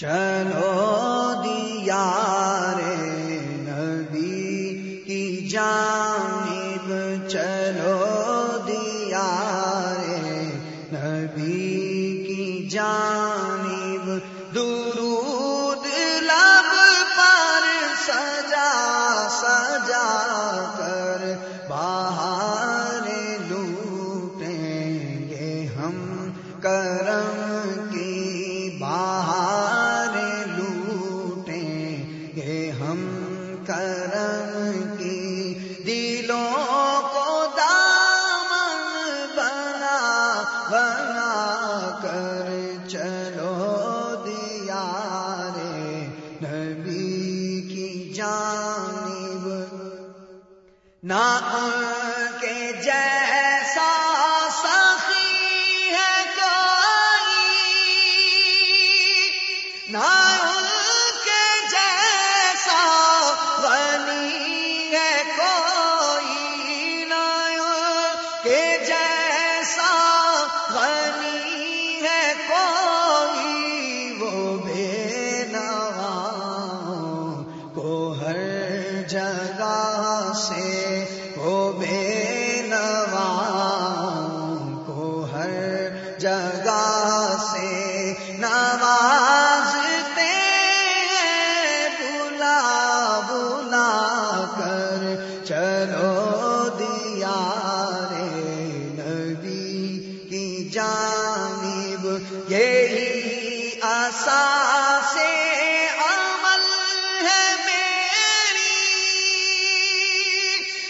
چلو دیا رے نبی کی جانب، چلو دیا رے نبی کی جانب۔ درود لب پر سجا سجا کر باہر لوٹیں گے ہم۔ کرم بنا کر چلو دیا نبی کی جانب۔ نہ کے جیسا سخی ہے کوئی، نہ جیسا غنی ہے کوئی۔ نہ کے جیسا چلو دیا رے نبی کی جانب، یہی آسا سے عمل ہے میری۔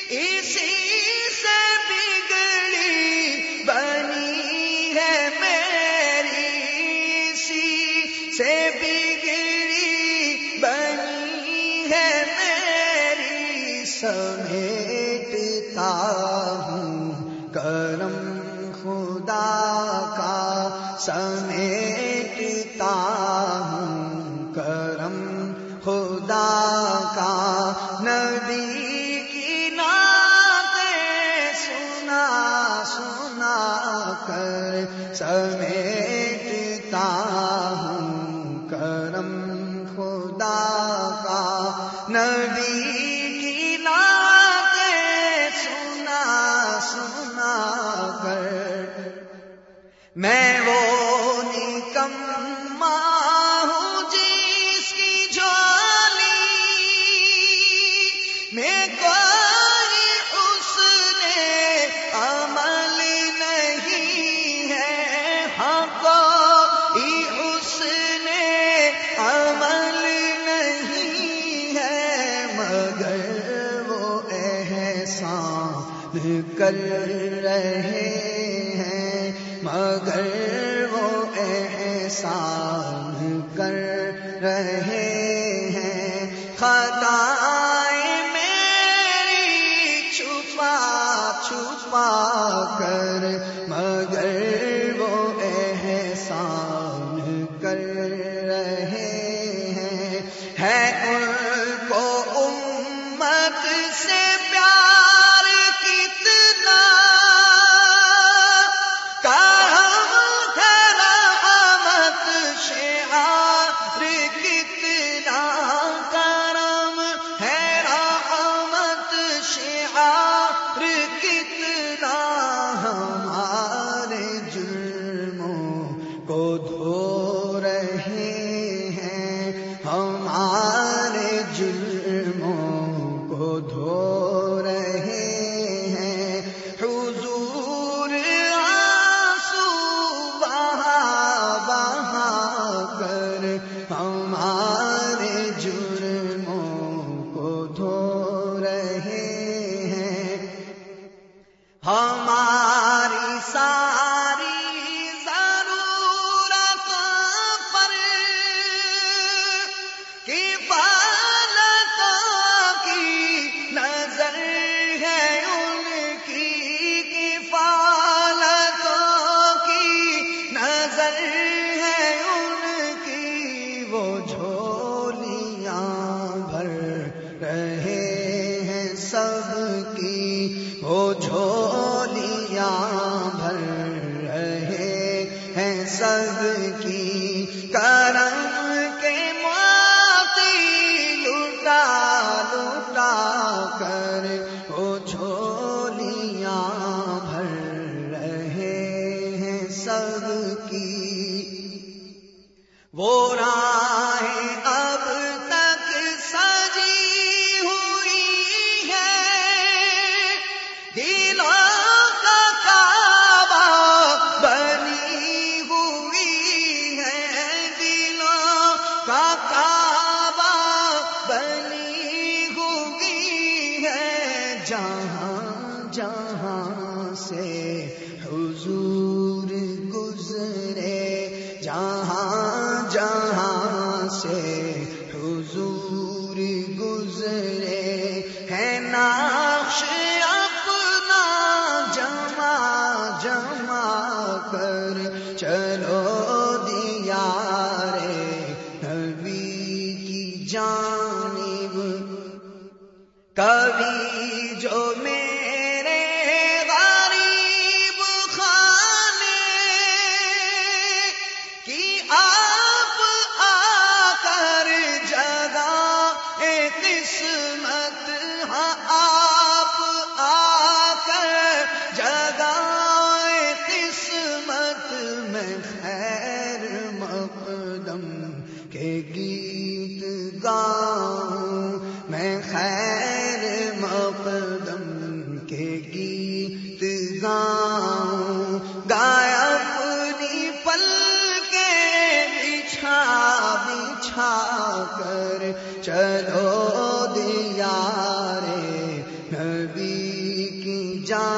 اسی سے بگڑی بنی ہے میری۔ اسی سے بگڑی بنی ہے میری سمیٹتا ہوں۔ کرم خدا کا سمیٹتا ہوں۔ کرم خدا کا نبی کی نعتیں سنا سنا کر سمیٹتا ہوں۔ کرم خدا کا نبی کر رہے ہیں۔ مگر وہ احسان کی اب تک سجی ہوئی ہے۔ کا بنی ہے۔ کا بنی ہے۔ جہاں جہاں سے حضور گزرے، جہاں کر چلو جان